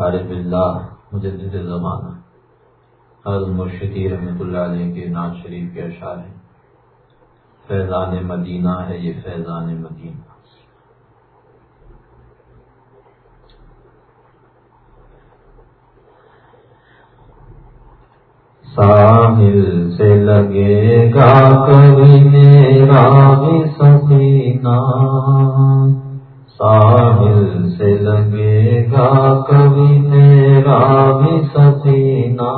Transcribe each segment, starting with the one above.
عارف اللہ مجدد زمانہ حضرت مرشدی رحمۃ اللہ علیہ کے ناز شریف کے اشعار ہیں۔ فیضان مدینہ ہے یہ فیضان مدینہ۔ ساحل سے لگے گا کبھی میرا بھی سکینہ ساحل سے لگے گا کبھی میرا بھی سفینہ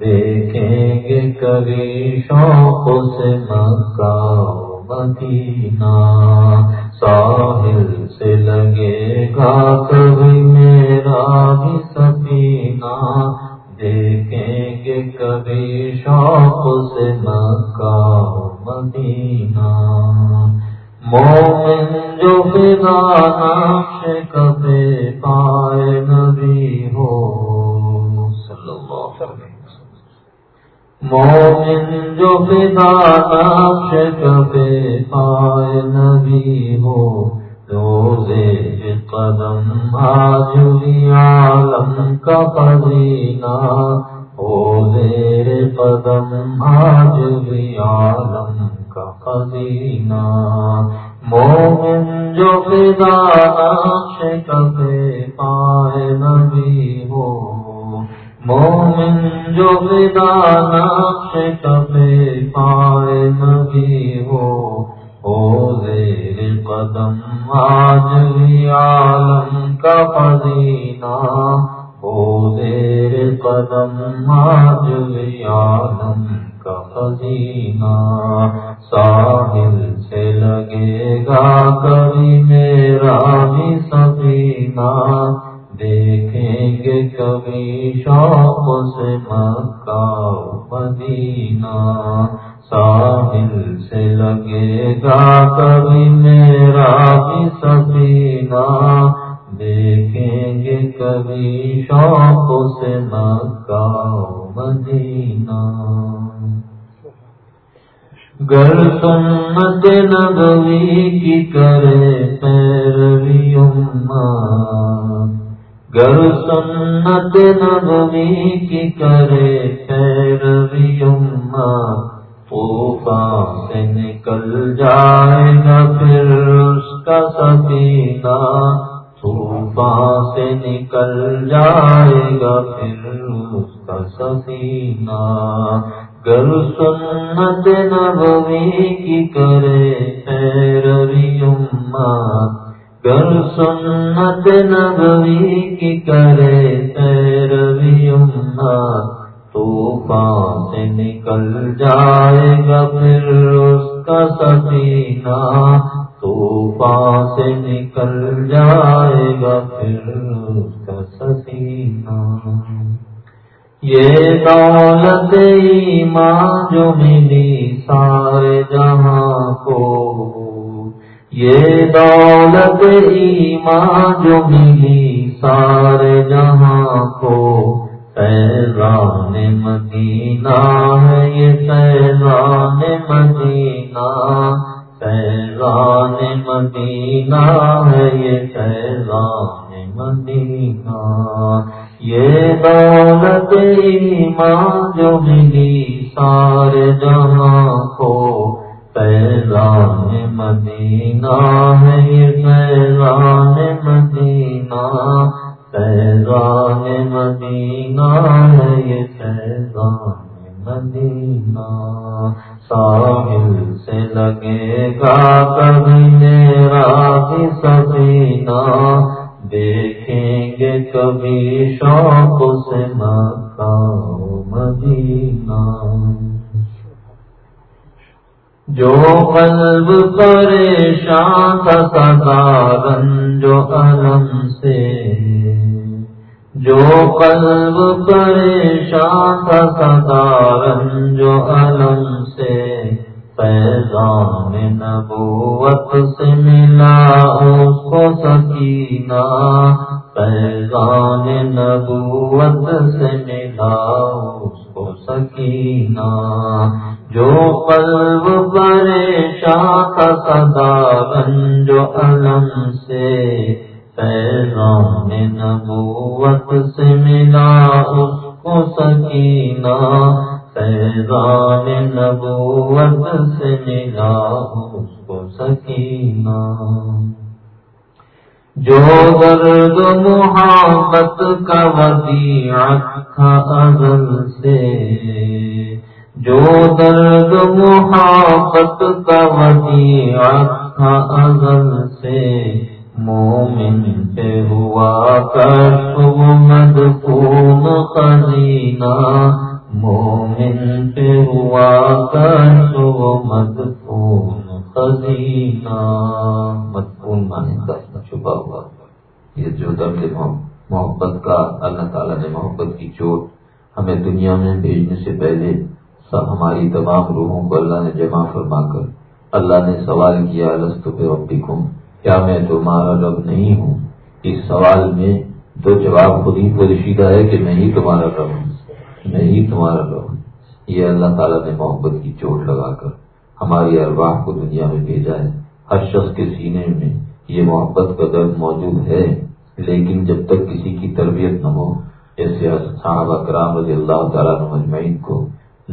دیکھیں گے کبھی شوق سے مکہ مدینہ ساحل سے لگے گا کبھی میرا بھی سفینہ دیکھیں گے کبھی شوق سے مکہ مدینہ مومن جو فضا نقش کبے پائے نبی ہو۔ صلی اللہ علیہ وسلم۔ مومن جو فضا نقش کبے پائے نبی ہو۔ روزے قدم آج بھی عالم کا پدینہ ہو زیر قدم آج بھی عالم خزینہ مومن جو فدا نقش پائے نبی ہو۔ مومن جو فدا نقش پائے نبی ہو۔ ہو زیر قدم آج بھی عالم کا خزینہ ہو زیر قدم آج بھی عالم کا خزینہ ساحل سے لگے گا کبھی میرا بھی سفینہ۔ دیکھیں گے کبھی شوق سے مکہ مدینہ۔ ساحل سے لگے گا کبھی میرا بھی سفینہ۔ دیکھیں گے کبھی شوق سے مکہ مدینہ۔ گر سنت نبوی کی کرے پیروی گر سنت نبوی کی کرے پیروی طوفان سے نکل جائے گا پھر اس کا سفینہ۔ طوفان سے نکل جائے گا پھر اس کا سفینہ۔ گر سنت نبوی کی کرے پیروی گر سنت نبوی کی کرے پیروی طوفان سے نکل جائے گا پھر اس کا سفینہ طوفان سے نکل جائے گا پھر اس کا سفینہ یہ دولت ایمان جو ملی سارے جہاں کو۔ یہ دولت ایمان جو ملی سارے جہاں کو۔ فیضان مدینہ ہے یہ فیضان مدینہ۔ فیضان مدینہ ہے یہ فیضان مدینہ۔ یہ دولت ایمان جو ملی سارے جہاں کو، فیضان مدینہ ہے، یہ فیضان مدینہ فیضان مدینہ ہے، یہ فیضان مدینہ۔ ساحل سے لگے گا کبھی میرا بھی سفینہ دیکھیں گے کبھی شوق سے مکہ مدینہ۔ جو قلب پریشان تھا سدارن جو علم سے۔ جو قلب پریشان تھا سدارن جو علم سے۔ فیضان نبوت سے ملا اس کو سکینہ۔ فیضان نبوت سے ملا اس کو سکینہ۔ جو قلب پریشان کا سدا جو علم سے۔ فیضان نبوت سے ملا اس کو سکینہ۔ فیضان نبوت سے ملا اس کو سکینہ۔ جو درد محبت کا ودیعت تھا ازل سے، جو درد محبت کا ودیعت تھا ازل سے، مومن پہ ہوا کر تم مدفون خزینہ مومن پہ ہوا کر مدفون خزینہ۔ مدفون مانے کا چھپا ہوا۔ یہ جو درد محبت کا اللہ تعالیٰ نے محبت کی چوٹ ہمیں دنیا میں بھیجنے سے پہلے سب ہماری تمام روحوں کو اللہ نے جمع فرما کر اللہ نے سوال کیا، لست پہ ربکم؟ کیا میں تمہارا رب نہیں ہوں؟ اس سوال میں دو جواب خود ہی پوشیدہ ہے کہ میں ہی تمہارا رب ہوں۔ میں ہی تمہارا رب ہوں۔ یہ اللہ تعالیٰ نے محبت کی چوٹ لگا کر ہماری ارواح کو دنیا میں بھیجا ہے۔ ہر شخص کے سینے میں یہ محبت کا درد موجود ہے۔ لیکن جب تک کسی کی تربیت نہ ہو جیسے صحابہ کرام رضی اللہ تعالیٰ مجمعین کو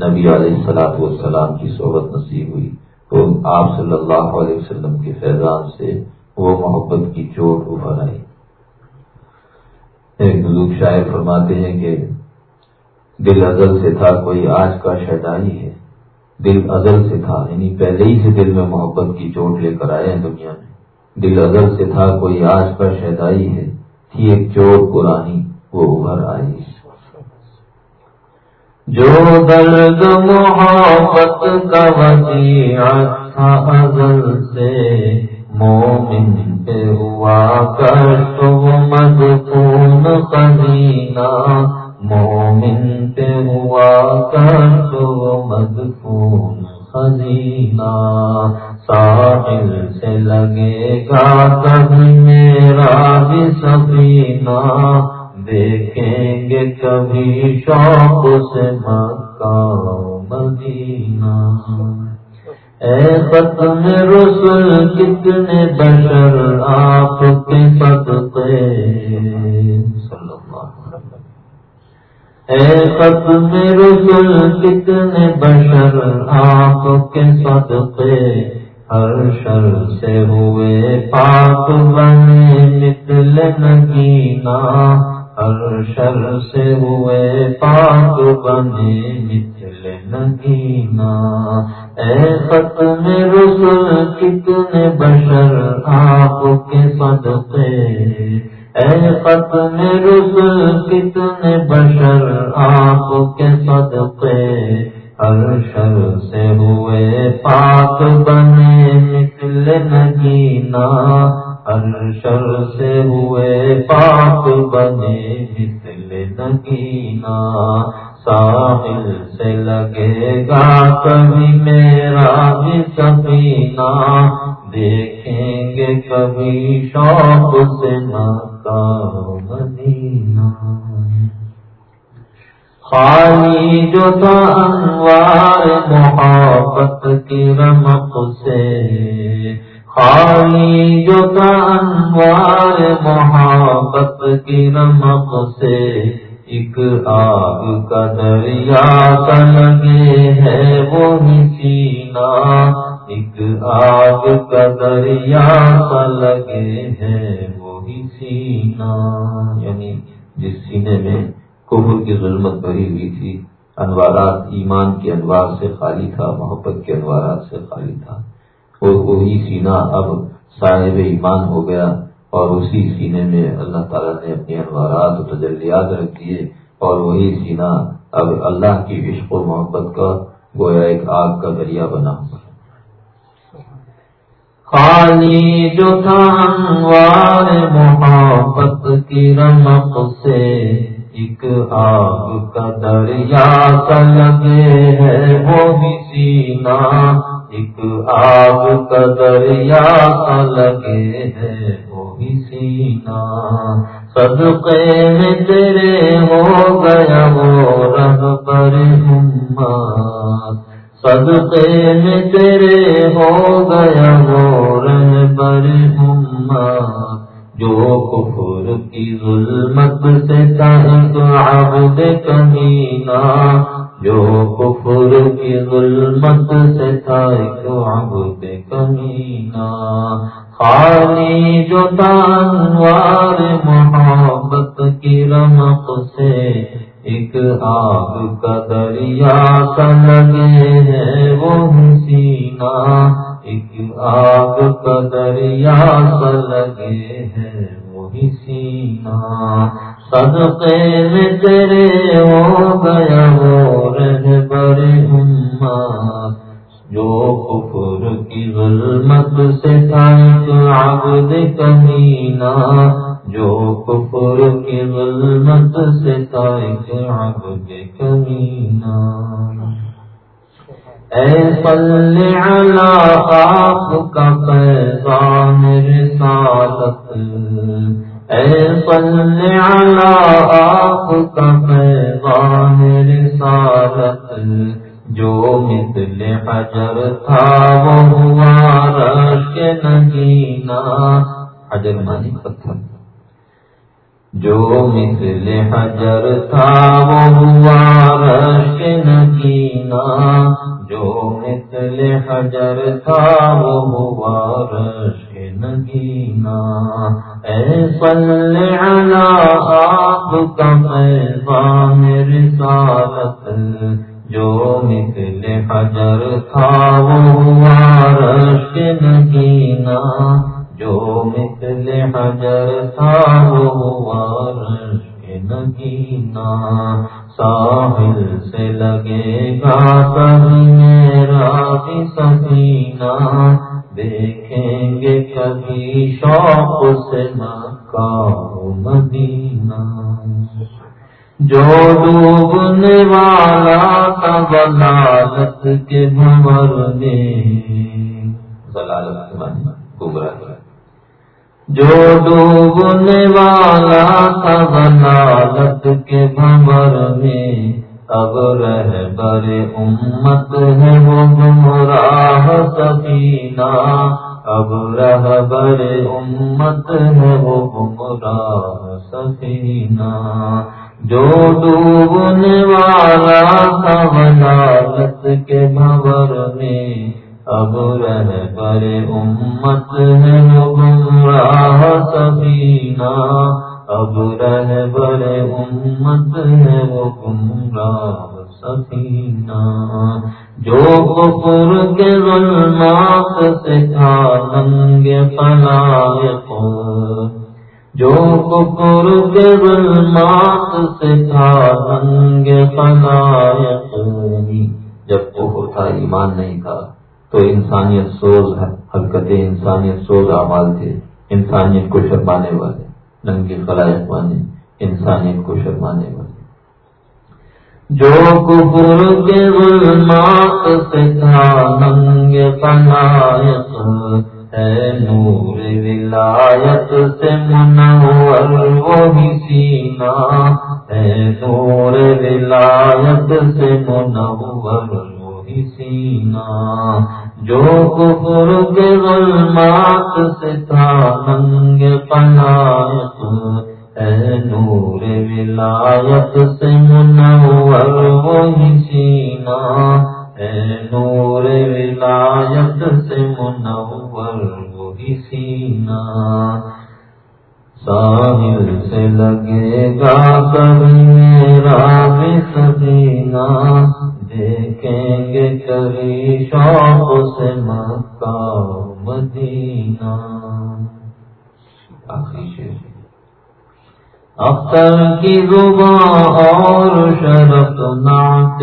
نبی علیہ السلاط والسلام کی صحبت نصیب ہوئی تو آپ صلی اللہ علیہ وسلم کے فیضان سے وہ محبت کی چوٹ ابھر آئی۔ ایک بزرگ شاعر فرماتے ہیں کہ دل ازل سے تھا کوئی آج کا شیطانی ہے۔ دل ازل سے تھا یعنی پہلے ہی سے دل میں محبت کی چوٹ لے کر آئے ہیں دنیا میں۔ دل ازل سے تھا کوئی آج کا شہدائی ہے۔ تھی ایک چوٹ پرانی، وہ ابھر آئی۔ جو درد محبت کا تھا ازل سے، مومن پہ ہوا کر تو مدفون قدینہ مومن پہ ہوا کر تو مدفون خزینہ ساحل سے لگے گا کبھی میرا بھی سفینہ۔ دیکھیں گے کبھی شوق سے مکہ مدینہ۔ اے ختم رسول، کتنے بشر آپ کے صدقے۔ اے ختم رسول کتنے بشر، آپ کے صدقے ہر شر سے ہوئے پاک بنے مثل نگینا ہر شر سے ہوئے پاک بنے مثل نگینا اے ختم رسل کتنے بشر، آپ کے صدقے اے ختم رسل کتنے بشر، آپ کے صدقے ہر شر سے ہوئے، پاک بنے نکل نگینا ہر شر سے ہوئے، پاک بنے نکل نگینا ساحل سے لگے گا، کبھی میرا بھی سفینہ دیکھیں گے، کبھی شوق سے نہ مدینہ خالی جو تھا انوار محبت کی رمق سے۔ خالی جو تھا انوار محبت کی رمق سے۔ ایک آگ کا دریا کا لگے ہے وہی سینا ایک آگ کا دریا کا لگے ہے وہی سینا یعنی جس سینے میں کفر کی ظلمت بھری ہوئی تھی، انوارات، ایمان کے انوار سے خالی تھا، محبت کے انوارات سے خالی تھا۔ اور وہی سینہ اب صاحب ایمان ہو گیا اور اسی سینے میں اللہ تعالیٰ نے اپنے انوارات و تجلیات رکھ دیے اور وہی سینہ اب اللہ کی عشق و محبت کا گویا ایک آگ کا دریا بنا ہوا خالی جو تھا انوار محبت کی رمق سے، ایک آگ کا دریا سا لگے ہے، وہ بھی سینا۔ ایک آگ کا دریا سا لگے ہے، وہ بھی سینا۔ صدقے میں تیرے ہو گیا وہ رب پر صدقے میں تیرے ہو گیا وہ رہ پر جو کفر کی ظلمت سے تو عبد کمینہ، جو کفر کی ظلمت سے تھا عبد کمینہ۔ خالی جو تانوار محبت کی رمق سے ایک آگ کا دریا سا لگے ہے وہ سینا ایک آگ کا دریا سا لگے ہے وہی سینا صدقے میں تیرے ہو گیا وہ رہ بڑے امت جو کفر کی ظلمت سے تھا عبد کمینہ۔ جو کفر کی ظلمت سے تائک عبد کمینہ۔ اے صلی علی آپ کا پیغام رسالت۔ اے صلی علی آپ کا پیغام رسالت۔ جو مثل حجر تھا وہ ہوا رش کے نگینہ۔ حجر مانی پتھر۔ جو مثل حجر تھا وہ ہوا رش نگینا جو مثل حجر تھا وہ ہوا رش نگینا اے صلی علی آپ کا پیغام رسالت، جو مثل حجر تھا وہ ہوا رش نگینا جو مثل حجر تھا وہ نگینا ساحل سے لگے گا کبھی میرا بھی سکینہ۔ دیکھیں گے کبھی شوق سے مکہ مدینہ۔ جو ڈوبنے والا تھا بلالت کے بھور میں۔ ضلالت گمراہ جو ڈوبنے والا تھا بنالت کے بھمر میں اب رہ برے امت ہے وہ گمراہ سبینہ اب رہ برے امت ہے وہ گمراہ سفینہ۔ جو ڈوبنے والا تھا بنالت کے بھور میں اب رہ پر امت ہے گمراہ سبینہ اب رہ بر امت ہے وہ گمراہ سفینہ جو کفر کے ظلمات سے تھا ننگ فلائق، جو کفر کے ظلمات سے تھا ننگ فلائق۔ جب کفر تھا، ایمان نہیں تھا۔ تو انسانیت سوز حرکت انسانیت سوز اعمال تھے۔ انسانیت کو شرمانے والے ننگی خلائق والے انسانیت کو شرمانے والے۔ جو کفر کے ظلمات سے تھا ننگ فنایت ہے۔ نور ولایت سے منور وہی سینا ہے۔ نور ولایت سے منور سینا۔ جو کفر کے ظلمات سے تھا، ننگ پنایت اے نور ولایت سے منور، وہی سینا۔ اے نور ولایت سے منور، وہی سینا۔ ساحل سے لگے گا کبھی میرا بھی سبینہ دیکھیں گے کبھی شوق سے مکہ مدینہ۔ اختر کی زبان اور شرط نعت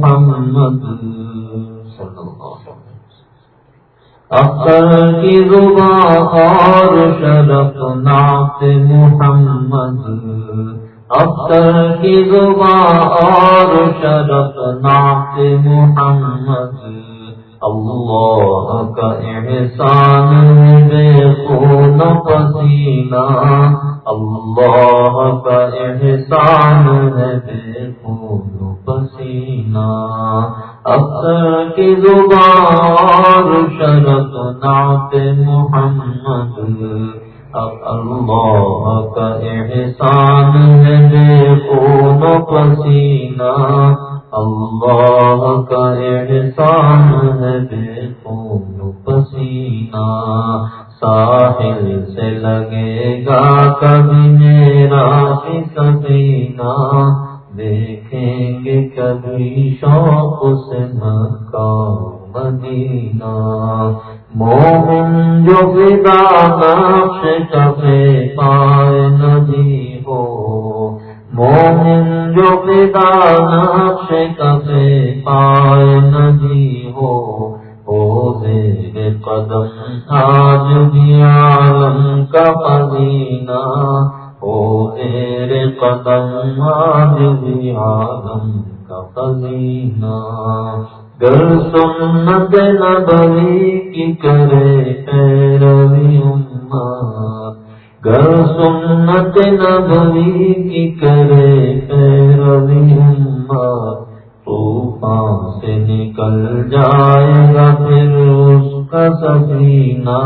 محمد۔ اختر کی زبان اور شرط نعت محمد۔ اختر کی زبان اور شرف نعت محمد، اللہ کا احسان بے خون پسینہ، اللہ کا احسان بے خون پسینہ۔ اختر کی زبان اور شرف نعت محمد اب اللہ کا احسان ہے بے خون پسینہ اللہ کا احسان ہے بے خون پسینہ ساحل سے لگے گا کبھی میرا سفینہ۔ دیکھیں گے کبھی شوق سے مکہ مدینہ۔ مومن جو فدا نقش کبے پائے ندی ہو مومن جو فدا نقش کبے پائے ندی ہو او زیر قدم آج بھی عالم کا پدینہ ہو زیر قدم آج بھی عالم کا پدینہ گر سنت نبوی کی کرے پیروی امت۔ گر سنت نبوی کی کرے پیروی امت۔ طوفان سے نکل جائے گا پھر اس کا سفینہ۔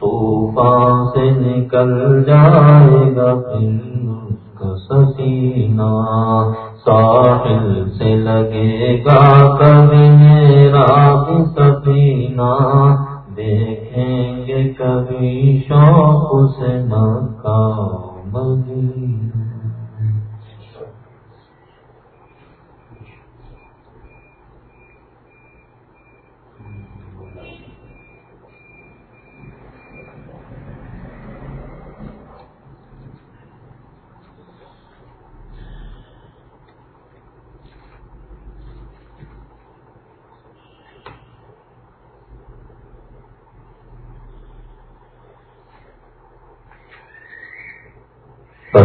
طوفان سے نکل جائے گا پھر اس کا سفینہ۔ ساحل سے لگے گا کبھی میرا بھی سفینہ دیکھیں گے کبھی شوق سے مکہ مدینہ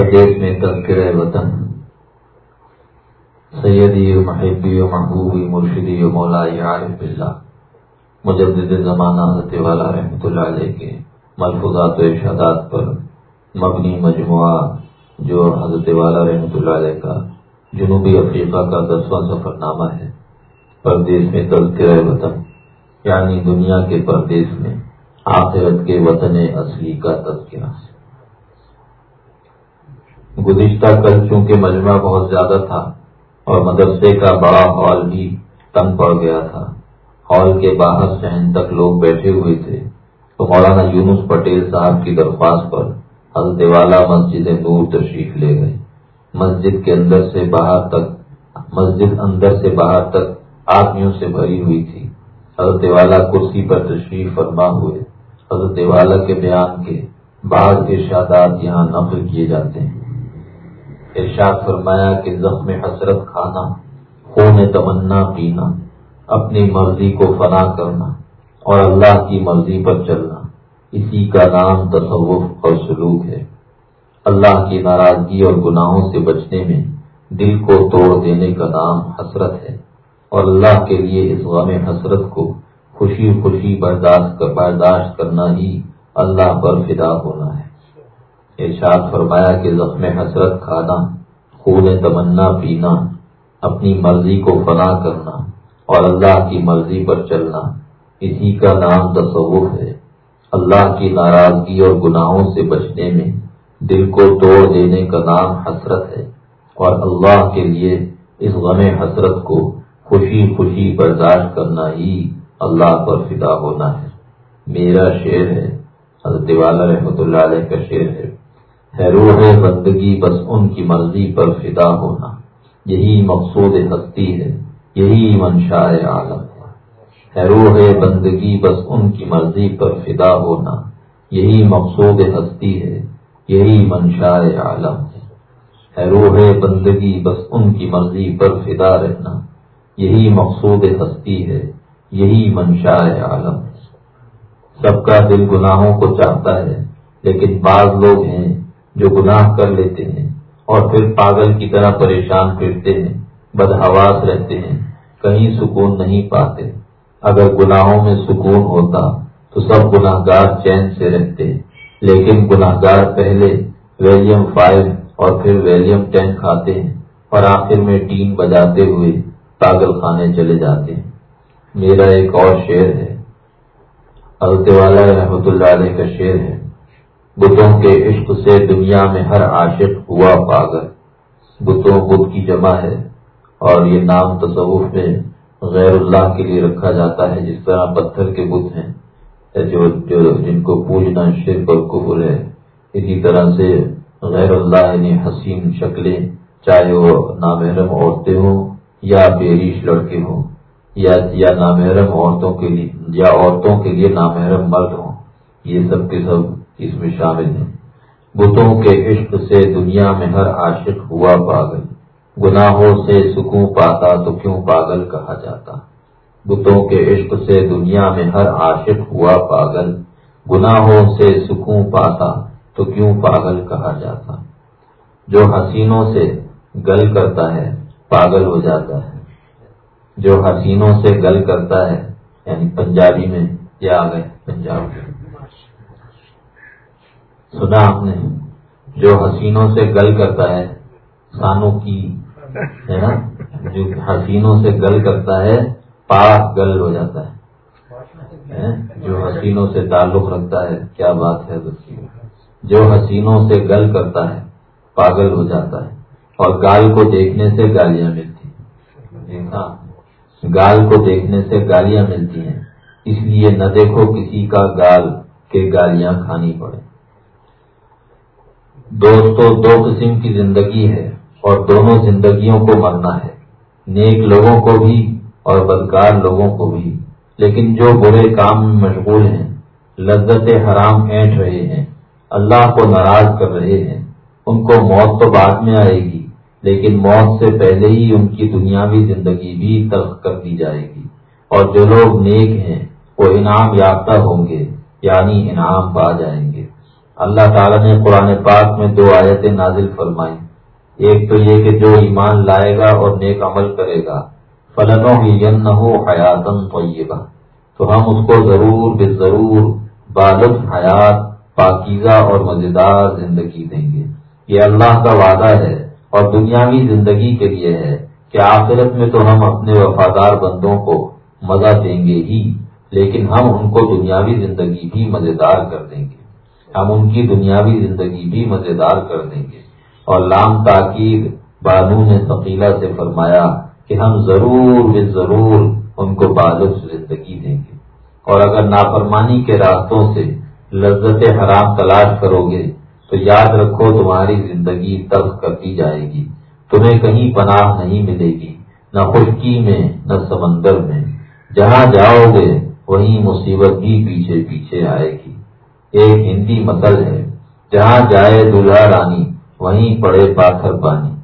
پردیش میں تذکر وطن۔ سیدی محبی و محبوبی مرشدی و مولائی عارف اللہ مجدد زمانہ حضرت والا رحمۃ اللہ علیہ کے ملفوظات و ارشادات پر مبنی مجموعہ جو حضرت والا رحمۃ اللہ علیہ کا جنوبی افریقہ کا دسواں سفر نامہ ہے۔ پردیش میں تذکر وطن یعنی دنیا کے پردیش میں آخرت کے وطن اصلی کا تذکرہ۔ گزشتہ کل چونکہ مجمع بہت زیادہ تھا اور مدرسے کا بڑا ہال بھی تنگ پڑ گیا تھا۔ ہال کے باہر سہن تک لوگ بیٹھے ہوئے تھے۔ تو مولانا یونس پٹیل صاحب کی درخواست پر حضرت والا مسجد نور تشریف لے گئے۔ مسجد کے اندر سے باہر تک، مسجد اندر سے باہر تک آدمیوں سے بھری ہوئی تھی۔ حضرت والا کرسی پر تشریف فرما ہوئے۔ حضرت والا کے بیان کے بعض ارشادات یہاں نقل کیے جاتے ہیں۔ ارشاد فرمایا کہ زخم حسرت کھانا، خون تمنا پینا، اپنی مرضی کو فنا کرنا اور اللہ کی مرضی پر چلنا، اسی کا نام تصوف اور سلوک ہے۔ اللہ کی ناراضگی اور گناہوں سے بچنے میں دل کو توڑ دینے کا نام حسرت ہے اور اللہ کے لیے اس غم حسرت کو خوشی خوشی برداشت برداشت کرنا ہی اللہ پر فدا ہونا ہے۔ ارشاد فرمایا کہ زخم حسرت کھانا، خون تمنا پینا، اپنی مرضی کو فنا کرنا اور اللہ کی مرضی پر چلنا، اسی کا نام تصوف ہے۔ اللہ کی ناراضگی اور گناہوں سے بچنے میں دل کو توڑ دینے کا نام حسرت ہے اور اللہ کے لیے اس غم حسرت کو خوشی خوشی برداشت کرنا ہی اللہ پر فدا ہونا ہے۔ میرا شعر ہے، حضرت والا رحمۃ اللہ علیہ کا شعر ہے ہے۔ روح بندگی بس ان کی مرضی پر فدا ہونا۔ یہی مقصود ہستی ہے، یہی منشا عالم ہے۔ روح بندگی بس ان کی مرضی پر فدا ہونا۔ یہی مقصود ہستی ہے، یہی منشا عالم ہے۔ روح بندگی بس ان کی مرضی پر فدا رہنا۔ یہی مقصود ہستی ہے، یہی منشا عالم ہے۔ سب کا دل گناہوں کو چاہتا ہے، لیکن بعض لوگ ہیں جو گناہ کر لیتے ہیں اور پھر پاگل کی طرح پریشان پھرتے ہیں بدہواس رہتے ہیں، کہیں سکون نہیں پاتے۔ اگر گناہوں میں سکون ہوتا تو سب گناہ گار چین سے رہتے۔ لیکن گناہ گار پہلے ویلیم فائیو اور پھر ویلیم ٹین کھاتے ہیں اور آخر میں ٹین بجاتے ہوئے پاگل خانے چلے جاتے ہیں۔ میرا ایک اور شعر ہے۔ التے والا رحمت اللہ علیہ کا شعر ہے۔ بتوں کے عشق سے دنیا میں ہر عاشق ہوا پاگل۔ بتوں بت کی جمع ہے اور یہ نام تصوف میں غیر اللہ کے لیے رکھا جاتا ہے، جس طرح پتھر کے بت ہیں، جو جو جن کو پوجنا شرک اور کفر ہے۔ اسی طرح سے غیر اللہ یعنی حسین شکلیں، چاہے وہ نامحرم عورتیں ہوں یا بیریش لڑکے ہوں، یا یا نامحرم عورتوں کے لیے، یا عورتوں کے لیے نامحرم مرد ہوں، یہ سب کے سب اس میں شامل ہیں۔ بتوں کے عشق سے دنیا میں ہر عاشق ہوا پاگل۔ گناہوں سے سکون پاتا تو کیوں پاگل کہا جاتا؟ بتوں کے عشق سے دنیا میں ہر عاشق ہوا پاگل۔ گناہوں سے سکون پاتا تو کیوں پاگل کہا جاتا؟ جو حسینوں سے گل کرتا ہے، پاگل ہو جاتا ہے۔ جو حسینوں سے گل کرتا ہے یعنی پنجابی میں کیا آ گئے پنجاب میں۔ سنا آپ نے جو حسینوں سے گل کرتا ہے، سانوں کی، ہے نا؟ جو حسینوں سے گل کرتا ہے، پاک گل ہو جاتا ہے۔ جو حسینوں سے تعلق رکھتا ہے، کیا بات ہے جو حسینوں سے گل کرتا ہے، پاگل ہو جاتا ہے۔ اور گال کو دیکھنے سے گالیاں ملتی ہیں۔ گال کو دیکھنے سے گالیاں ملتی ہیں۔ اس لیے نہ دیکھو کسی کا گال کے گالیاں کھانی پڑے۔ دوستو، دو قسم کی زندگی ہے اور دونوں زندگیوں کو مرنا ہے۔ نیک لوگوں کو بھی اور بدکار لوگوں کو بھی۔ لیکن جو برے کام میں مشغول ہیں لذت حرام اینٹ رہے ہیں، اللہ کو ناراض کر رہے ہیں۔ ان کو موت تو بعد میں آئے گی، لیکن موت سے پہلے ہی ان کی دنیاوی زندگی بھی تلخ کر دی جائے گی۔ اور جو لوگ نیک ہیں، وہ انعام یافتہ ہوں گے یعنی انعام پا جائیں گے۔ اللہ تعالیٰ نے قرآن پاک میں دو آیتیں نازل فرمائی ایک تو یہ کہ جو ایمان لائے گا اور نیک عمل کرے گا فلنوں ہی ین نہ ہو حیاتن تو ہم اس کو ضرور بے ضرور بالغ حیات، پاکیزہ اور مزیدار زندگی دیں گے۔ یہ اللہ کا وعدہ ہے اور دنیاوی زندگی کے لیے ہے کہ آخرت میں تو ہم اپنے وفادار بندوں کو مزہ دیں گے ہی، لیکن ہم ان کو دنیاوی زندگی بھی مزیدار کر دیں گے۔ ہم ان کی دنیاوی زندگی بھی مزیدار کر دیں گے۔ اور لام تاکید بانو نے ثقیلا سے فرمایا کہ ہم ضرور بے ضرور ان کو بالغ زندگی دیں گے۔ اور اگر نافرمانی کے راستوں سے لذت حرام تلاش کرو گے، تو یاد رکھو تمہاری زندگی تلخ کر دی جائے گی۔ تمہیں کہیں پناہ نہیں ملے گی، نہ خشکی میں، نہ سمندر میں۔ جہاں جاؤ گے، وہیں مصیبت بھی پیچھے پیچھے آئے گی۔ ایک ہندی مسل ہے، جہاں جائے دلہا رانی، وہیں پڑے پاتھر پانی۔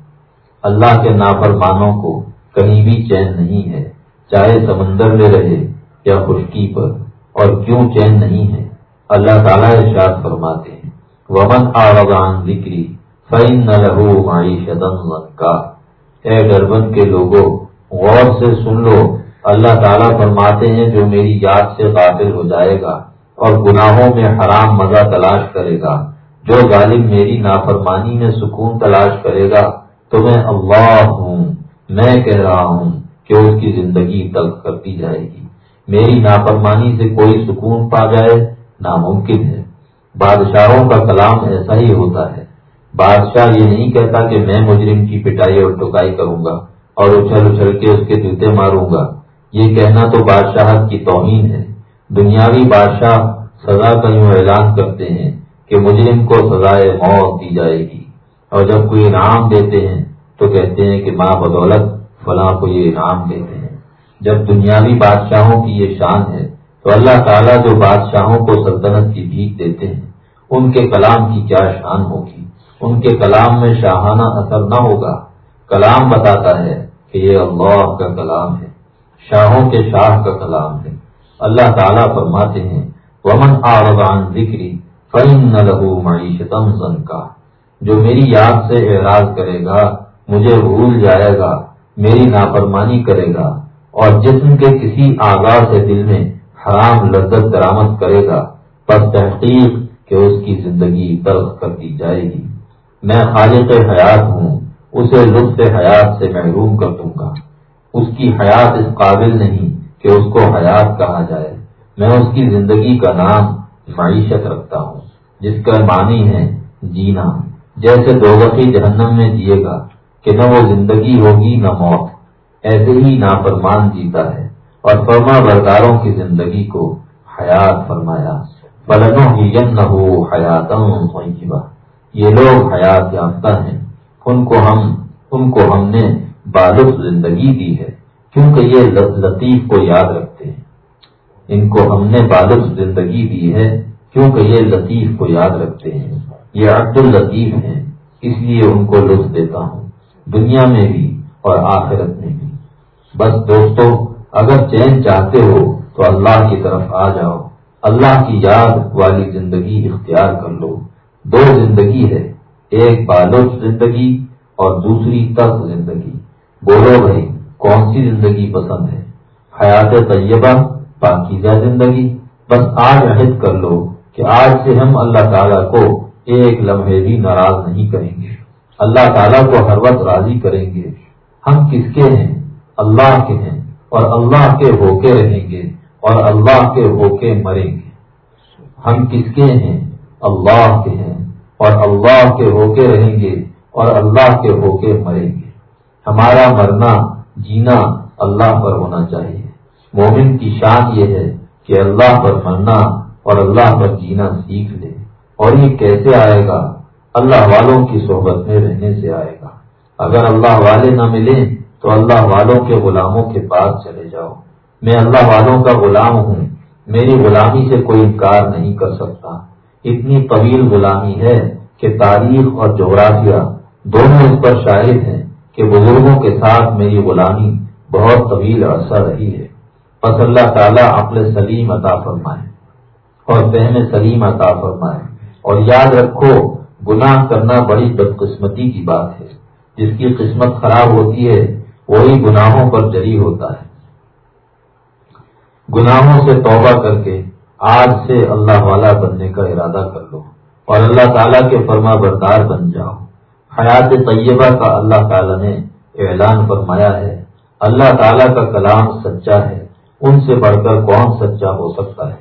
اللہ کے نافرمانوں کو کہیں بھی چین نہیں ہے، چاہے سمندر میں رہے یا خشکی پر، اور کیوں چین نہیں ہے؟ اللہ تعالیٰ ارشاد فرماتے ہیں۔ ومن آغان ذکری فین نہ لہو معیشت کا اے ڈربن کے لوگوں، غور سے سن لو۔ اللہ تعالیٰ فرماتے ہیں، جو میری یاد سے قابل ہو جائے گا اور گناہوں میں حرام مزہ تلاش کرے گا۔ جو غالب میری نافرمانی میں سکون تلاش کرے گا، تو میں اللہ ہوں۔ میں کہہ رہا ہوں کہ اس کی زندگی تلخ کرتی جائے گی۔ میری نافرمانی سے کوئی سکون پا جائے ناممکن ہے۔ بادشاہوں کا کلام ایسا ہی ہوتا ہے۔ بادشاہ یہ نہیں کہتا کہ میں مجرم کی پٹائی اور ٹکائی کروں گا اور اچھل اچھل کے اس کے جوتے ماروں گا۔ یہ کہنا تو بادشاہت کی توہین ہے۔ دنیاوی بادشاہ سزا کا یوں اعلان کرتے ہیں کہ مجرم کو سزائے موت دی جائے گی۔ اور جب کوئی انعام دیتے ہیں تو کہتے ہیں کہ ماں بدولت، فلاں کو یہ انعام دیتے ہیں۔ جب دنیاوی بادشاہوں کی یہ شان ہے تو اللہ تعالیٰ جو بادشاہوں کو سلطنت کی بھیک دیتے ہیں، ان کے کلام کی کیا شان ہوگی؟ ان کے کلام میں شاہانہ اثر نہ ہوگا۔ کلام بتاتا ہے کہ یہ اللہ کا کلام ہے، شاہوں کے شاہ کا کلام ہے۔ اللہ تعالیٰ فرماتے ہیں، ومن آرغان ذکری فن لہو معیشتم کا جو میری یاد سے اعراض کرے گا، مجھے بھول جائے گا، میری نافرمانی کرے گا، اور جسم کے کسی آغاز سے دل میں حرام لذت درامد کرے گا، پر تحقیق کہ اس کی زندگی تلخ کر دی جائے گی۔ میں خالق حیات ہوں، اسے لطف حیات سے محروم کر دوں گا۔ اس کی حیات اس قابل نہیں۔ کہ اس کو حیات کہا جائے۔ میں اس کی زندگی کا نام معیشت رکھتا ہوں، جس کا معنی ہے جینا۔ جیسے دوغتی جہنم میں جیے گا کہ نہ وہ زندگی ہوگی نہ موت، ایسے ہی نافرمان جیتا ہے۔ اور فرما برداروں کی زندگی کو حیات فرمایا۔ فلنوں ہی یم نہ ہو حیات یہ لوگ حیات یافتہ ہیں۔ ان کو ہم، ان کو ہم نے بالغ زندگی دی ہے۔ کیونکہ یہ لطیف کو یاد رکھتے ہیں۔ ان کو ہم نے بالغ زندگی دی ہے کیونکہ یہ لطیف کو یاد رکھتے ہیں۔ یہ عبد الطیف ہیں، اس لیے ان کو لطف دیتا ہوں۔ دنیا میں بھی اور آخرت میں بھی۔ بس دوستو، اگر چین چاہتے ہو تو اللہ کی طرف آ جاؤ۔ اللہ کی یاد والی زندگی اختیار کر لو۔ دو زندگی ہے، ایک بالغ زندگی اور دوسری ترک زندگی۔ بولو بھائی۔ کون سی زندگی پسند ہے؟ حیات طیبہ، پاکیزہ زندگی؟ بس آج عہد کر لو کہ آج سے ہم اللہ تعالیٰ کو ایک لمحے بھی ناراض نہیں کریں گے۔ اللہ تعالیٰ کو ہر وقت راضی کریں گے۔ ہم کس کے ہیں؟ اللہ کے ہیں۔ اور اللہ کے ہو کے رہیں گے۔ اور اللہ کے ہو کے مریں گے۔ ہم کس کے ہیں؟ اللہ کے ہیں۔ اور اللہ کے ہو کے رہیں گے۔ اور اللہ کے ہو کے مریں گے۔ ہمارا مرنا جینا اللہ پر ہونا چاہیے۔ مومن کی شان یہ ہے کہ اللہ پر مرنا اور اللہ پر جینا سیکھ لے۔ اور یہ کیسے آئے گا؟ اللہ والوں کی صحبت میں رہنے سے آئے گا۔ اگر اللہ والے نہ ملیں تو اللہ والوں کے غلاموں کے پاس چلے جاؤ۔ میں اللہ والوں کا غلام ہوں۔ میری غلامی سے کوئی انکار نہیں کر سکتا۔ اتنی طویل غلامی ہے کہ تاریخ اور جغرافیہ دونوں اس پر شاہد ہیں۔ کہ بزرگوں کے ساتھ میری غلامی بہت طویل عرصہ رہی ہے۔ بس اللہ تعالیٰ عقل سلیم عطا فرمائے اور فہم سلیم عطا فرمائے۔ اور یاد رکھو، گناہ کرنا بڑی بدقسمتی کی بات ہے۔ جس کی قسمت خراب ہوتی ہے، وہی گناہوں پر جری ہوتا ہے۔ گناہوں سے توبہ کر کے آج سے اللہ والا بننے کا ارادہ کر لو اور اللہ تعالیٰ کے فرما بردار بن جاؤ۔ حیات طیبہ کا اللہ تعالیٰ نے اعلان فرمایا ہے۔ اللہ تعالیٰ کا کلام سچا ہے۔ ان سے بڑھ کر کون سچا ہو سکتا ہے؟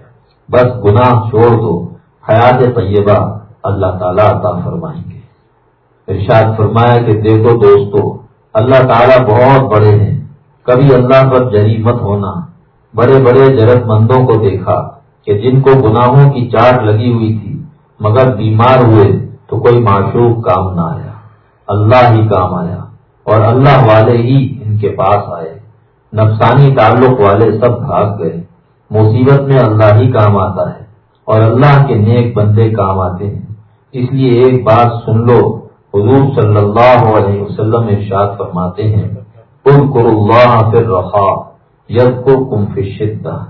بس گناہ چھوڑ دو۔ حیات طیبہ اللہ تعالیٰ عطا فرمائیں گے۔ ارشاد فرمایا کہ دیکھو دوستو، اللہ تعالیٰ بہت بڑے ہیں۔ کبھی اللہ پر جری مت ہونا۔ بڑے بڑے ضرورت مندوں کو دیکھا کہ جن کو گناہوں کی چاٹ لگی ہوئی تھی، مگر بیمار ہوئے تو کوئی معشوق کام نہ آیا۔ اللہ ہی کام آیا اور اللہ والے ہی ان کے پاس آئے۔ نفسانی تعلق والے سب بھاگ گئے۔ مصیبت میں اللہ ہی کام آتا ہے اور اللہ کے نیک بندے کام آتے ہیں۔ اس لیے ایک بات سن لو، حضور صلی اللہ علیہ وسلم ارشاد فرماتے ہیں اللہ پھر رخا ید کو کم فشدہ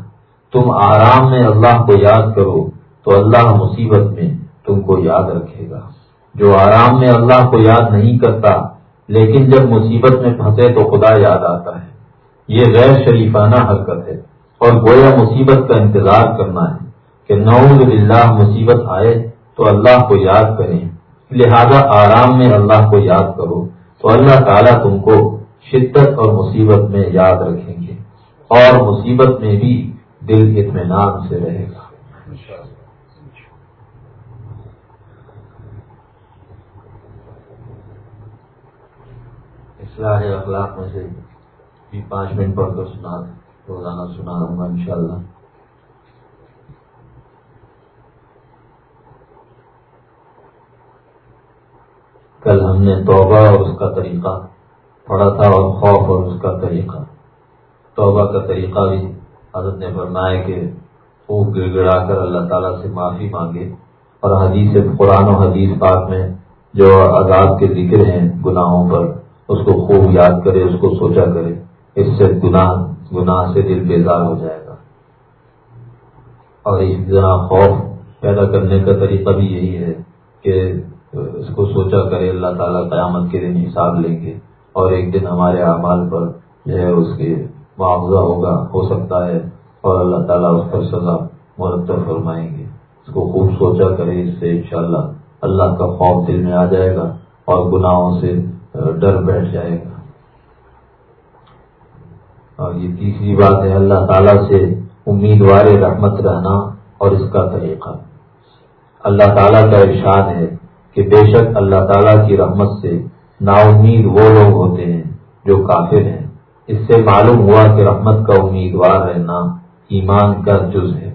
تم آرام میں اللہ کو یاد کرو تو اللہ مصیبت میں تم کو یاد رکھے گا۔ جو آرام میں اللہ کو یاد نہیں کرتا، لیکن جب مصیبت میں پھنسے تو خدا یاد آتا ہے۔ یہ غیر شریفانہ حرکت ہے اور گویا مصیبت کا انتظار کرنا ہے کہ نعوذ باللہ مصیبت آئے تو اللہ کو یاد کریں۔ لہذا آرام میں اللہ کو یاد کرو تو اللہ تعالیٰ تم کو شدت اور مصیبت میں یاد رکھیں گے اور مصیبت میں بھی دل اطمینان سے رہے گا۔ اصلاح اخلاق میں سے بھی پانچ منٹ پڑھ کر سنا روزانہ سنا دوں گا انشاءاللہ۔ کل ہم نے توبہ اور اس کا طریقہ پڑھا تھا اور خوف اور اس کا طریقہ۔ توبہ کا طریقہ بھی حضرت نے فرمایا کہ وہ گڑ گڑا کر اللہ تعالیٰ سے معافی مانگے۔ اور حدیث قرآن و حدیث پاک میں جو عذاب کے ذکر ہیں گناہوں پر اس کو خوب یاد کرے، اس کو سوچا کرے، اس سے گناہ گناہ سے دل بیزار ہو جائے گا۔ اور اس طرح خوف پیدا کرنے کا طریقہ بھی یہی ہے کہ اس کو سوچا کرے، اللہ تعالیٰ قیامت کے دن حساب لیں گے اور ایک دن ہمارے اعمال پر جو ہے اس کے معاوضہ ہوگا، ہو سکتا ہے اور اللہ تعالیٰ اس پر سزا مرتب فرمائیں گے۔ اس کو خوب سوچا کرے، اس سے انشاءاللہ اللہ کا خوف دل میں آ جائے گا اور گناہوں سے ڈر بیٹھ جائے گا۔ اور یہ تیسری بات ہے، اللہ تعالیٰ سے امیدوار رحمت رہنا اور اس کا طریقہ۔ اللہ تعالیٰ کا ارشاد ہے کہ بے شک اللہ تعالیٰ کی رحمت سے نا امید وہ لوگ ہوتے ہیں جو کافر ہیں۔ اس سے معلوم ہوا کہ رحمت کا امیدوار رہنا ایمان کا جز ہے۔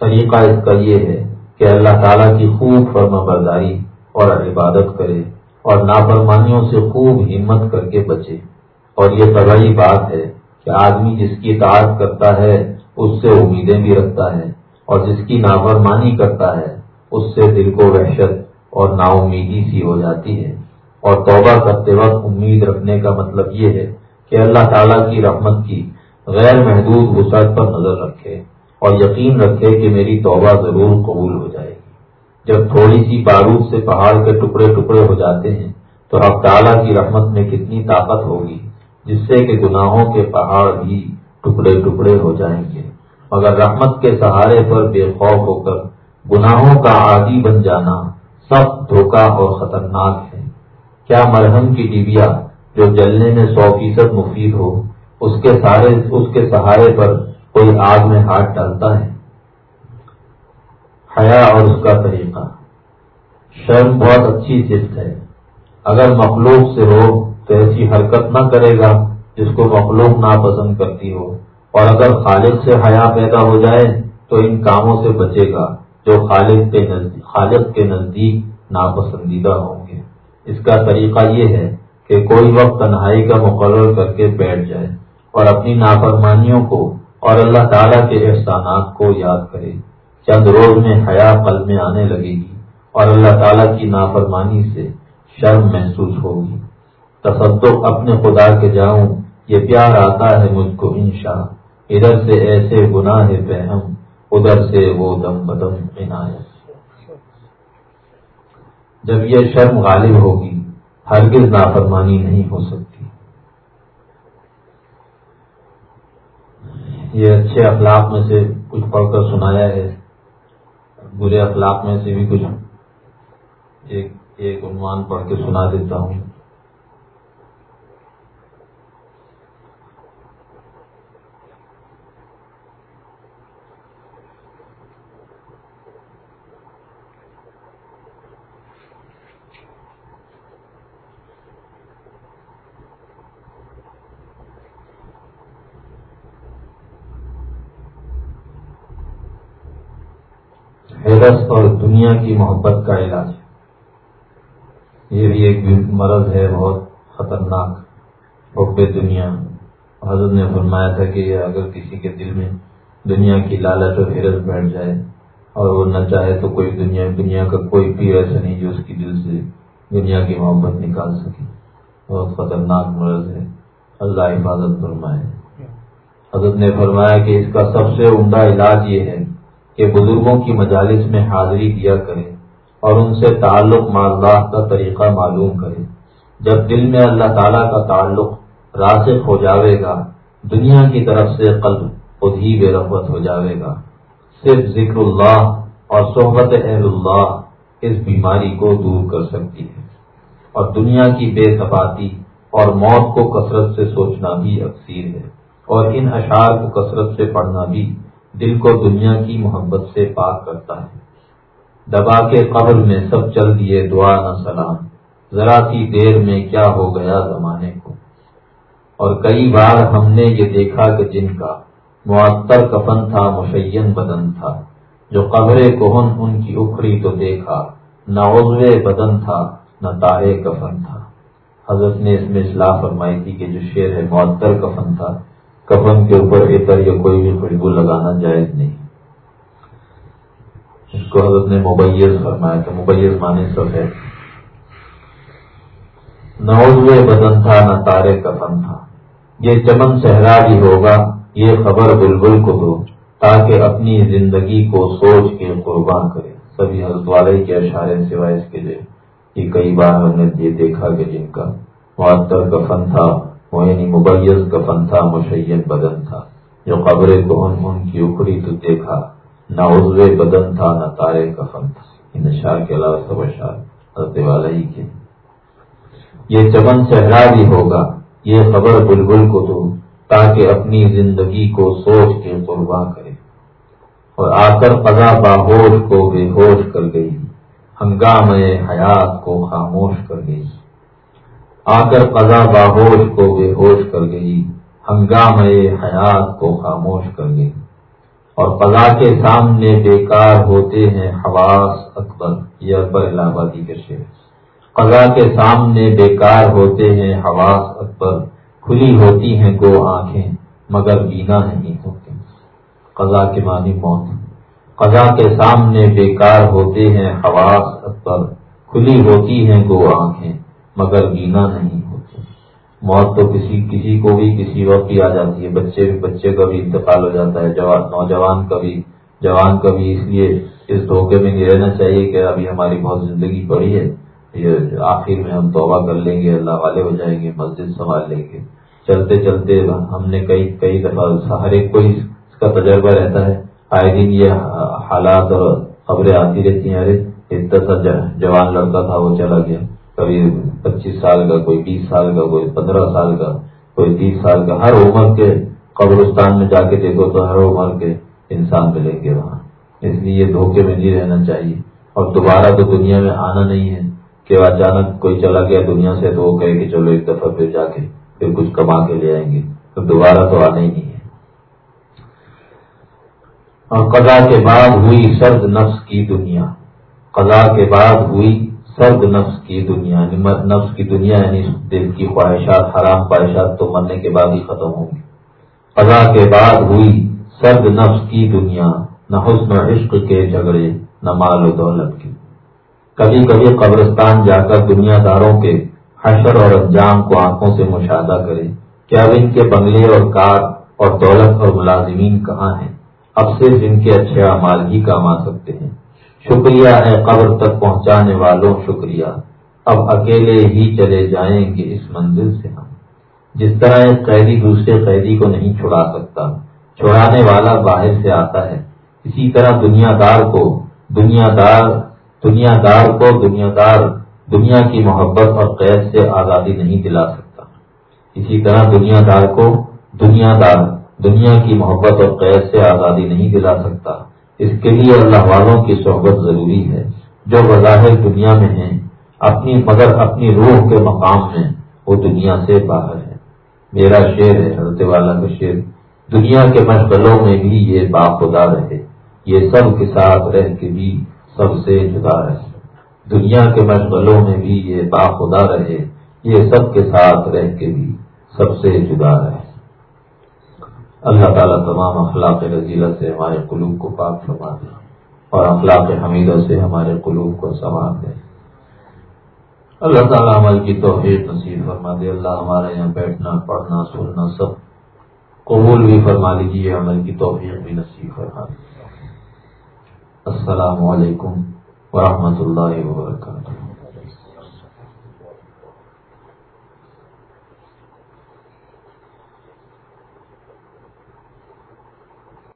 طریقہ اس کا یہ ہے کہ اللہ تعالیٰ کی خوب فرما برداری اور عبادت کرے۔ اور نافرمانیوں سے خوب ہمت کر کے بچے۔ اور یہ طبعی بات ہے کہ آدمی جس کی اطاعت کرتا ہے، اس سے امیدیں بھی رکھتا ہے، اور جس کی نافرمانی کرتا ہے، اس سے دل کو وحشت اور نا امیدی سی ہو جاتی ہے۔ اور توبہ کرتے وقت امید رکھنے کا مطلب یہ ہے کہ اللہ تعالیٰ کی رحمت کی غیر محدود وسعت پر نظر رکھے اور یقین رکھے کہ میری توبہ ضرور قبول ہو جائے۔ جب تھوڑی سی بارود سے پہاڑ کے ٹکڑے ٹکڑے ہو جاتے ہیں، تو اب تعالیٰ کی رحمت میں کتنی طاقت ہوگی، جس سے کہ گناہوں کے پہاڑ بھی ٹکڑے ٹکڑے ہو جائیں گے۔ مگر رحمت کے سہارے پر بے خوف ہو کر گناہوں کا عادی بن جانا سخت دھوکہ اور خطرناک ہے۔ کیا مرہم کی ڈبیا جو جلنے میں سو فیصد مفید ہو، اس کے سارے اس کے سہارے پر کوئی آگ میں ہاتھ ڈالتا ہے؟ حیا اور اس کا طریقہ۔ شرم بہت اچھی صفت ہے۔ اگر مخلوق سے ہو تو ایسی حرکت نہ کرے گا جس کو مخلوق ناپسند کرتی ہو۔ اور اگر خالد سے حیا پیدا ہو جائے تو ان کاموں سے بچے گا جو خالد کے نزدیک خالد کے نزدیک ناپسندیدہ ہوں گے۔ اس کا طریقہ یہ ہے کہ کوئی وقت تنہائی کا مقرر کر کے بیٹھ جائے اور اپنی نافرمانیوں کو اور اللہ تعالیٰ کے احسانات کو یاد کرے۔ چند روز میں حیا قلب میں آنے لگے گی اور اللہ تعالیٰ کی نافرمانی سے شرم محسوس ہوگی۔ تصدق اپنے خدا کے جاؤں، یہ پیار آتا ہے مجھ کو انشاء۔ ادھر سے ایسے گناہ بہم، ادھر سے وہ دم بدم عنایت۔ جب یہ شرم غالب ہوگی، ہرگز نافرمانی نہیں ہو سکتی۔ یہ اچھے اخلاق میں سے کچھ پڑھ کر سنایا ہے۔ برے اخلاق میں سے بھی کچھ ایک ایک عنوان پڑھ کے سنا دیتا ہوں۔ حیرت اور دنیا کی محبت کا علاج یہ بھی ایک مرض ہے بہت خطرناک۔ حب دنیا۔ حضرت نے فرمایا تھا کہ اگر کسی کے دل میں دنیا کی لالچ اور حیرت بیٹھ جائے اور وہ نہ چاہے تو کوئی دنیا دنیا کا کوئی پیر ایسا نہیں جو اس کی دل سے دنیا کی محبت نکال سکے۔ بہت خطرناک مرض ہے۔ اللہ حفاظت فرمائے۔ حضرت نے فرمایا کہ اس کا سب سے عمدہ علاج یہ ہے کہ بزرگوں کی مجالس میں حاضری دیا کرے اور ان سے تعلق مالدہ کا طریقہ معلوم کرے جب دل میں اللہ تعالیٰ کا تعلق راسخ ہو جاوے گا، دنیا کی طرف سے قلب خود ہی بے رغبت ہو جاوے گا۔ صرف ذکر اللہ اور صحبت اہل اللہ اس بیماری کو دور کر سکتی ہے۔ اور دنیا کی بے ثباتی اور موت کو کثرت سے سوچنا بھی اکثیر ہے اور ان اشعار کو کثرت سے پڑھنا بھی دل کو دنیا کی محبت سے پاک کرتا ہے۔ دبا کے قبر میں سب چل دیے دعا نہ سلام۔ ذرا سی دیر میں کیا ہو گیا زمانے کو۔ اور کئی بار ہم نے یہ دیکھا کہ جن کا معطر کفن تھا، مشین بدن تھا۔ جو قبر کوہن ان کی اکھڑی تو دیکھا، نہ عضو بدن تھا، نہ تارے کفن تھا۔ حضرت نے اس میں اصلاح فرمائی تھی کہ جو شعر ہے، معطر کفن تھا۔ کفن کے اوپر عطر یا کوئی بھی خوشبو لگانا جائز نہیں۔ اس کو حضرت نے مبیز فرمایا کہ مبیز مانے سب ہے۔ بدن تھا، نہ تارے کفن تھا۔ یہ چمن صحرا بھی ہوگا، یہ خبر بلبل کو دو، تاکہ اپنی زندگی کو سوچ کے قربان کرے۔ سبھی حضرت والے کے اشارے سوائے اس کے لیے کہ کئی بار ہم نے یہ دیکھا کہ جن کا معطر کفن تھا۔ وہ یعنی مبیز کفن تھا مشین بدن تھا۔ جو قبر کو ان کی اکڑی تو دیکھا، نہ عضو بدن تھا، نہ تارے کفن تھا۔ ان اشار کے علاوہ سب اشار حضرت والا ہی کے۔ یہ چمن صحرا بھی ہوگا، یہ خبر بلبل کو دو تاکہ اپنی زندگی کو سوچ کے قربان کرے۔ اور آ کر قضا باہوش کو بے ہوش کر گئی، ہنگام حیات کو خاموش کر گئی۔ آ کر قضا باہوش کو بے ہوش کر گئی ہنگام حیات کو خاموش کر گئی۔ اور قضا کے سامنے بیکار ہوتے ہیں حواس اکبر، یہ اکبر الہ آبادی کے شیر قضا کے سامنے بیکار ہوتے ہیں حواس اکبر، کھلی ہوتی ہیں گو آنکھیں، مگر بینا نہیں ہوتے۔ قضا کے معنی موت۔ قضا کے سامنے بیکار ہوتے ہیں حواس اکبر، کھلی ہوتی ہیں گو آنکھیں مگر بینا نہیں ہوتی۔ موت تو کسی کسی کو بھی کسی وقت بھی آ جاتی ہے۔ بچے بچے کا بھی انتقال ہو جاتا ہے۔ جوان، نوجوان کا بھی، جوان کا بھی۔ اس لیے اس دھوکے میں نہیں رہنا چاہیے کہ ابھی ہماری بہت زندگی پڑی ہے۔ یہ آخر میں ہم توبہ کر لیں گے، اللہ والے ہو جائیں گے، مسجد سنبھال لیں گے۔ چلتے چلتے ہم نے کئی کئی دفعہ ہر ایک کو اس کا تجربہ رہتا ہے۔ آئے دن یہ حالات اور خبریں آتی رہتی ہیں۔ ارے، اتنا سا جوان لڑکا تھا، وہ چلا گیا۔ کبھی پچیس سال کا، کوئی بیس سال کا، کوئی پندرہ سال کا، کوئی تیس سال کا، ہر عمر کے قبرستان میں جا کے دیکھو تو ہر عمر کے انسان ملیں گے وہاں۔ اس لیے دھوکے میں نہیں رہنا چاہیے۔ اور دوبارہ تو دنیا میں آنا نہیں ہے کہ اچانک کوئی چلا گیا دنیا سے تو وہ کہے کہ چلو ایک دفعہ پھر جا کے پھر کچھ کما کے لے آئیں گے۔ تو دوبارہ تو آنا ہی نہیں ہے۔ اور قضا کے بعد ہوئی سرد نفس کی دنیا۔ قضا کے بعد ہوئی سرد نفس کی دنیا نفس کی دنیا یعنی دل کی خواہشات، حرام خواہشات تو مرنے کے بعد ہی ختم ہوں گی۔ قضا کے بعد ہوئی سرد نفس کی دنیا، نہ حسن عشق کے جھگڑے، نہ مال و دولت کی۔ کبھی کبھی قبرستان جا کر دنیا داروں کے حشر اور انجام کو آنکھوں سے مشاہدہ کرے، کیا ان کے بنگلے اور کار اور دولت اور ملازمین کہاں ہیں؟ اب صرف ان کے اچھے اعمال ہی کام آ سکتے ہیں۔ شکریہ ہے قبر تک پہنچانے والوں، شکریہ۔ اب اکیلے ہی چلے جائیں گے اس منزل سے ہم۔ جس طرح ایک قیدی دوسرے قیدی کو نہیں چھڑا سکتا، چھڑانے والا باہر سے آتا ہے۔ اسی طرح دنیا دار کو دنیا دار دنیا دار کو دنیا دار دنیا کی محبت اور قید سے آزادی نہیں دلا سکتا۔ اسی طرح دنیا دار کو دنیا دار دنیا کی محبت اور قید سے آزادی نہیں دلا سکتا۔ اس کے لیے اللہ والوں کی صحبت ضروری ہے۔ جو بظاہر دنیا میں ہیں، اپنی مگر اپنی روح کے مقام میں وہ دنیا سے باہر ہے میرا شعر ہے، حضرت والا کا شعر، دنیا کے مشغلوں میں بھی یہ باخدا رہے۔ یہ سب کے ساتھ رہ کے بھی سب سے جدا رہے دنیا کے مشغلوں میں بھی یہ باخدا رہے۔ یہ سب کے ساتھ رہ کے بھی سب سے جدا رہے اللہ تعالیٰ تمام اخلاق رضیلہ سے ہمارے قلوب کو پاک فرما دے اور اخلاق حمیدہ سے ہمارے قلوب کو سنوار دے۔ اللہ تعالیٰ عمل کی توفیق نصیب فرما دے۔ اللہ ہمارے یہاں بیٹھنا، پڑھنا، سننا سب قبول بھی فرما لیجیے عمل کی توفیق بھی نصیب فرما دے۔ السلام علیکم ورحمۃ اللہ وبرکاتہ۔